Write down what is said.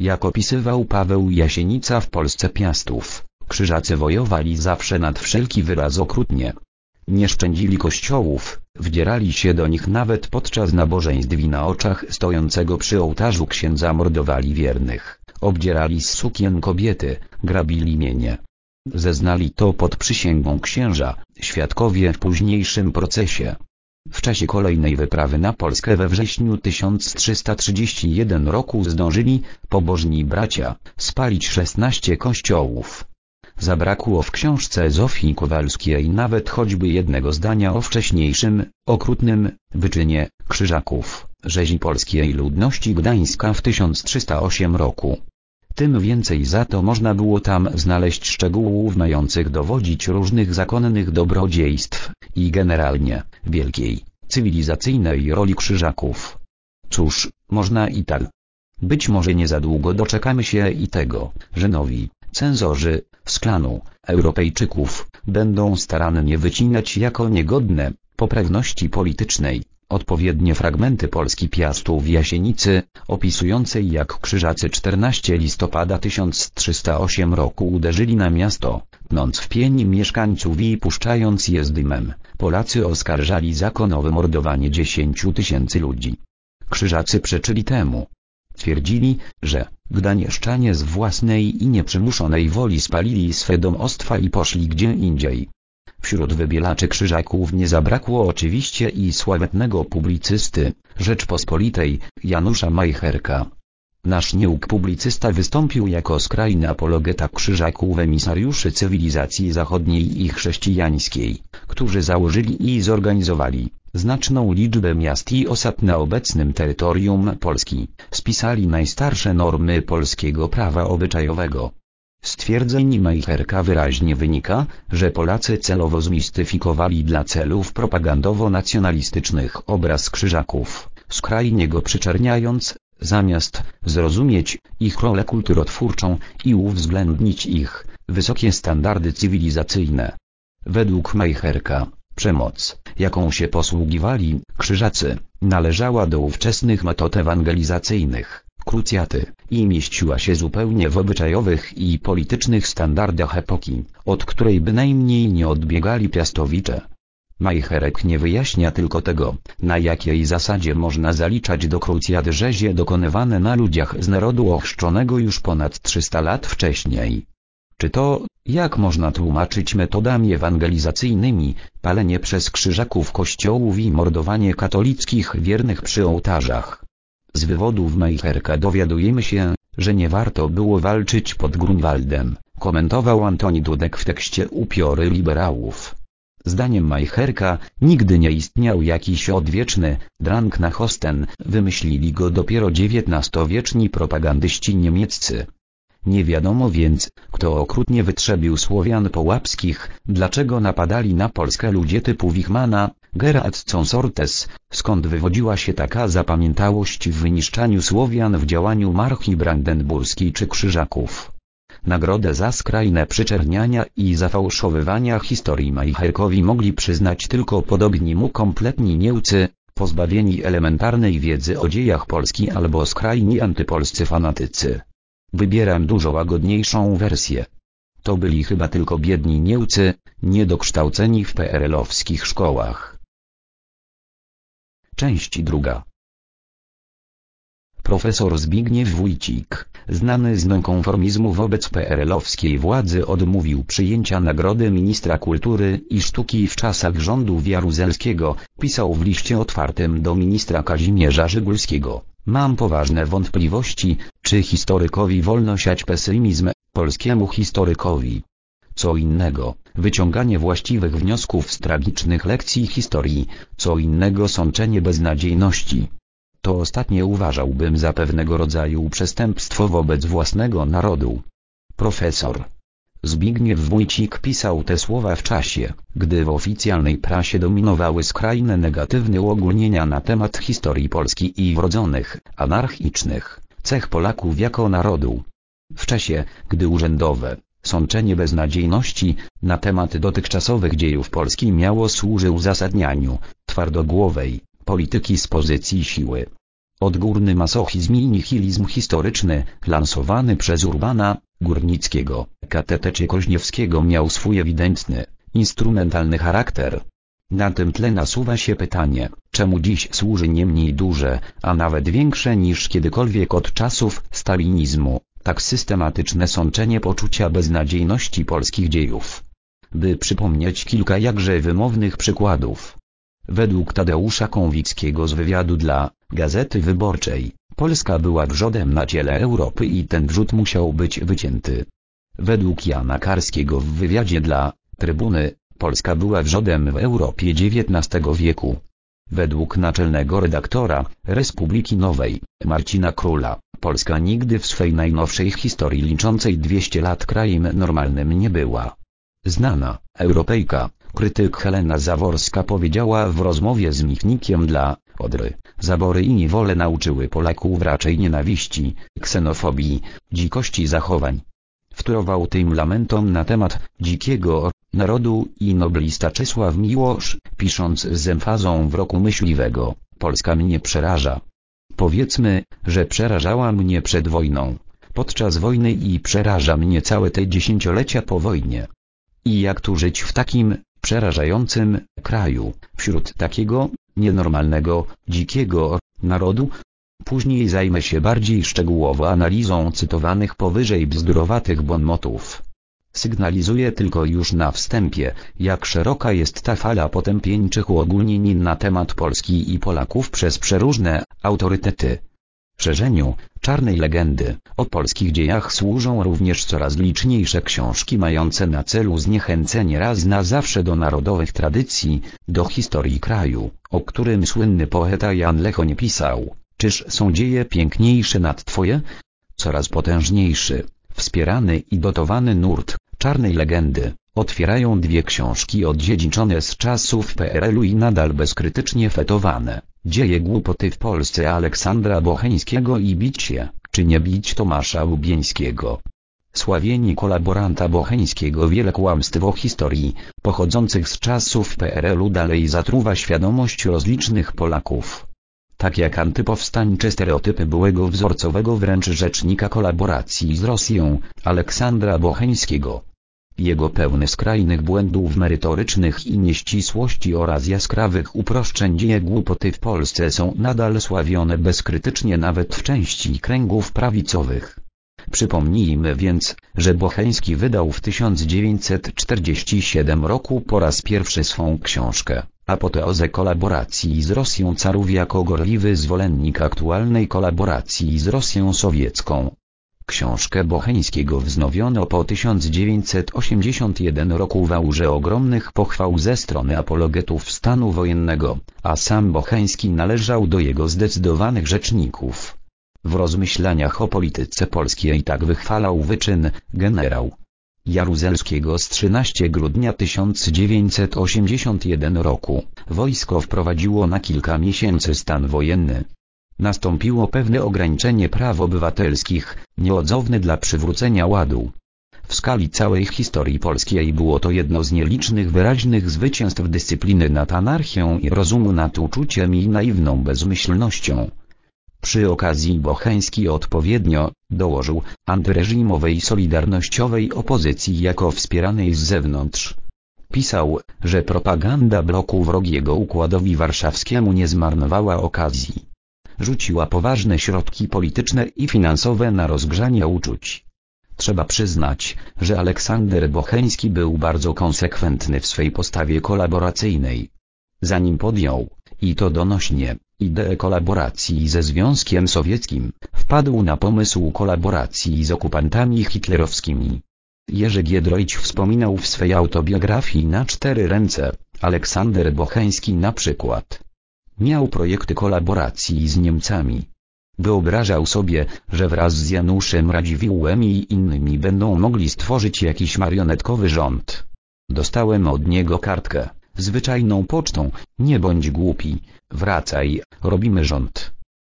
jak opisywał Paweł Jasienica w Polsce Piastów, krzyżacy wojowali zawsze nad wszelki wyraz okrutnie. Nie szczędzili kościołów, wdzierali się do nich nawet podczas nabożeństw i na oczach stojącego przy ołtarzu księdza mordowali wiernych, obdzierali z sukien kobiety, grabili mienie. Zeznali to pod przysięgą księża, świadkowie w późniejszym procesie. W czasie kolejnej wyprawy na Polskę we wrześniu 1331 roku zdążyli, pobożni bracia, spalić 16 kościołów. Zabrakło w książce Zofii Kowalskiej nawet choćby jednego zdania o wcześniejszym, okrutnym, wyczynie, krzyżaków, rzezi polskiej ludności Gdańska w 1308 roku. Tym więcej za to można było tam znaleźć szczegółów mających dowodzić różnych zakonnych dobrodziejstw i generalnie wielkiej, cywilizacyjnej roli krzyżaków. Cóż, można i tak. Być może nie za długo doczekamy się i tego, że nowi, cenzorzy, z klanu, Europejczyków, będą starannie wycinać jako niegodne, poprawności politycznej, odpowiednie fragmenty Polski Piastów Jasienicy, opisującej jak krzyżacy 14 listopada 1308 roku uderzyli na miasto, tnąc w pień mieszkańców i puszczając je z dymem. Polacy oskarżali zakonowe mordowanie 10 tysięcy ludzi. Krzyżacy przeczyli temu. Twierdzili, że, gdanieszczanie z własnej i nieprzymuszonej woli spalili swe domostwa i poszli gdzie indziej. Wśród wybielaczy krzyżaków nie zabrakło oczywiście i sławetnego publicysty, Rzeczpospolitej, Janusza Majcherka. Nasz nieuk publicysta wystąpił jako skrajny apologeta krzyżaków emisariuszy cywilizacji zachodniej i chrześcijańskiej, którzy założyli i zorganizowali znaczną liczbę miast i osad na obecnym terytorium Polski, spisali najstarsze normy polskiego prawa obyczajowego. Z twierdzeń Majcherka wyraźnie wynika, że Polacy celowo zmistyfikowali dla celów propagandowo-nacjonalistycznych obraz krzyżaków, skrajnie go przyczerniając, zamiast zrozumieć ich rolę kulturotwórczą i uwzględnić ich wysokie standardy cywilizacyjne. Według Majcherka, przemoc, jaką się posługiwali krzyżacy, należała do ówczesnych metod ewangelizacyjnych, krucjaty, i mieściła się zupełnie w obyczajowych i politycznych standardach epoki, od której bynajmniej nie odbiegali piastowicze. Majcherek nie wyjaśnia tylko tego, na jakiej zasadzie można zaliczać do krucjat rzezie dokonywane na ludziach z narodu ochrzczonego już ponad 300 lat wcześniej. Czy to, jak można tłumaczyć metodami ewangelizacyjnymi, palenie przez krzyżaków kościołów i mordowanie katolickich wiernych przy ołtarzach? Z wywodów Majcherka dowiadujemy się, że nie warto było walczyć pod Grunwaldem, komentował Antoni Dudek w tekście Upiory liberałów. Zdaniem Majcherka, nigdy nie istniał jakiś odwieczny, drank na Hosten, wymyślili go dopiero XIX-wieczni propagandyści niemieccy. Nie wiadomo więc, kto okrutnie wytrzebił Słowian połapskich, dlaczego napadali na Polskę ludzie typu Wichmana, Gerard Consortes, skąd wywodziła się taka zapamiętałość w wyniszczaniu Słowian w działaniu marchi brandenburskiej czy krzyżaków. Nagrodę za skrajne przyczerniania i zafałszowywania historii Majcherkowi mogli przyznać tylko podobni mu kompletni Niemcy, pozbawieni elementarnej wiedzy o dziejach Polski albo skrajni antypolscy fanatycy. Wybieram dużo łagodniejszą wersję. To byli chyba tylko biedni Niemcy, niedokształceni w PRL-owskich szkołach. Część druga. Profesor Zbigniew Wójcik, znany z nonkonformizmu wobec PRL-owskiej władzy odmówił przyjęcia Nagrody Ministra Kultury i Sztuki w czasach rządu Jaruzelskiego, pisał w liście otwartym do ministra Kazimierza Żygulskiego. Mam poważne wątpliwości, czy historykowi wolno siać pesymizm, polskiemu historykowi. Co innego, wyciąganie właściwych wniosków z tragicznych lekcji historii, co innego sączenie beznadziejności. To ostatnie uważałbym za pewnego rodzaju przestępstwo wobec własnego narodu. Profesor Zbigniew Wójcik pisał te słowa w czasie, gdy w oficjalnej prasie dominowały skrajne negatywne uogólnienia na temat historii Polski i wrodzonych, anarchicznych, cech Polaków jako narodu. W czasie, gdy urzędowe, sączenie beznadziejności, na temat dotychczasowych dziejów Polski miało służyć uzasadnianiu, twardogłowej, polityki z pozycji siły. Odgórny masochizm i nihilizm historyczny, lansowany przez Urbana, Górnickiego, KTT Koźniewskiego miał swój ewidentny, instrumentalny charakter. Na tym tle nasuwa się pytanie, czemu dziś służy nie mniej duże, a nawet większe niż kiedykolwiek od czasów stalinizmu, tak systematyczne sączenie poczucia beznadziejności polskich dziejów. By przypomnieć kilka jakże wymownych przykładów. Według Tadeusza Kąwickiego z wywiadu dla Gazety Wyborczej, Polska była wrzodem na ciele Europy i ten wrzód musiał być wycięty. Według Jana Karskiego w wywiadzie dla Trybuny, Polska była wrzodem w Europie XIX wieku. Według naczelnego redaktora Republiki Nowej, Marcina Króla, Polska nigdy w swej najnowszej historii liczącej 200 lat krajem normalnym nie była. Znana, Europejka, krytyk Helena Zaworska powiedziała w rozmowie z Michnikiem dla Odry, zabory i niewole nauczyły Polaków raczej nienawiści, ksenofobii, dzikości zachowań. Wtórował tym lamentom na temat dzikiego narodu i noblista Czesław Miłosz, pisząc z emfazą w roku myśliwego, Polska mnie przeraża. Powiedzmy, że przerażała mnie przed wojną, podczas wojny i przeraża mnie całe te dziesięciolecia po wojnie. I jak tu żyć w takim, przerażającym, kraju, wśród takiego, nienormalnego, dzikiego, narodu? Później zajmę się bardziej szczegółowo analizą cytowanych powyżej bzdurowatych bonmotów. Sygnalizuje tylko już na wstępie, jak szeroka jest ta fala potępieńczych uogólnień na temat Polski i Polaków przez przeróżne autorytety. Szerzeniu czarnej legendy o polskich dziejach służą również coraz liczniejsze książki mające na celu zniechęcenie raz na zawsze do narodowych tradycji, do historii kraju, o którym słynny poeta Jan Lechoń pisał, czyż są dzieje piękniejsze nad twoje? Coraz potężniejszy, wspierany i dotowany nurt czarnej legendy, otwierają dwie książki odziedziczone z czasów PRL-u i nadal bezkrytycznie fetowane. Dzieje głupoty w Polsce Aleksandra Bocheńskiego i bicie, czy nie bić Tomasza Lubieńskiego. Sławieni kolaboranta Bocheńskiego wiele kłamstw o historii, pochodzących z czasów PRL-u dalej zatruwa świadomość rozlicznych Polaków. Tak jak antypowstańcze stereotypy byłego wzorcowego wręcz rzecznika kolaboracji z Rosją, Aleksandra Bocheńskiego. Jego pełny skrajnych błędów merytorycznych i nieścisłości oraz jaskrawych uproszczeń dzieje głupoty w Polsce są nadal sławione bezkrytycznie nawet w części kręgów prawicowych. Przypomnijmy więc, że Bocheński wydał w 1947 roku po raz pierwszy swą książkę, Apoteozę kolaboracji z Rosją carów jako gorliwy zwolennik aktualnej kolaboracji z Rosją sowiecką. Książkę Bocheńskiego wznowiono po 1981 roku w aurze ogromnych pochwał ze strony apologetów stanu wojennego, a sam Bocheński należał do jego zdecydowanych rzeczników. W rozmyślaniach o polityce polskiej tak wychwalał wyczyn generał Jaruzelskiego z 13 grudnia 1981 roku. Wojsko wprowadziło na kilka miesięcy stan wojenny. Nastąpiło pewne ograniczenie praw obywatelskich, nieodzowne dla przywrócenia ładu. W skali całej historii polskiej było to jedno z nielicznych wyraźnych zwycięstw dyscypliny nad anarchią i rozumu nad uczuciem i naiwną bezmyślnością. Przy okazji Bocheński odpowiednio, dołożył, antyreżimowej solidarnościowej opozycji jako wspieranej z zewnątrz. Pisał, że propaganda bloku wrogiego układowi warszawskiemu nie zmarnowała okazji rzuciła poważne środki polityczne i finansowe na rozgrzanie uczuć. Trzeba przyznać, że Aleksander Bocheński był bardzo konsekwentny w swej postawie kolaboracyjnej. Zanim podjął, i to donośnie, ideę kolaboracji ze Związkiem Sowieckim, wpadł na pomysł kolaboracji z okupantami hitlerowskimi. Jerzy Giedroyć wspominał w swej autobiografii na cztery ręce, Aleksander Bocheński na przykład Miał projekty kolaboracji z Niemcami. Wyobrażał sobie, że wraz z Januszem Radziwiłłem i innymi będą mogli stworzyć jakiś marionetkowy rząd. Dostałem od niego kartkę, zwyczajną pocztą, nie bądź głupi, wracaj, robimy rząd.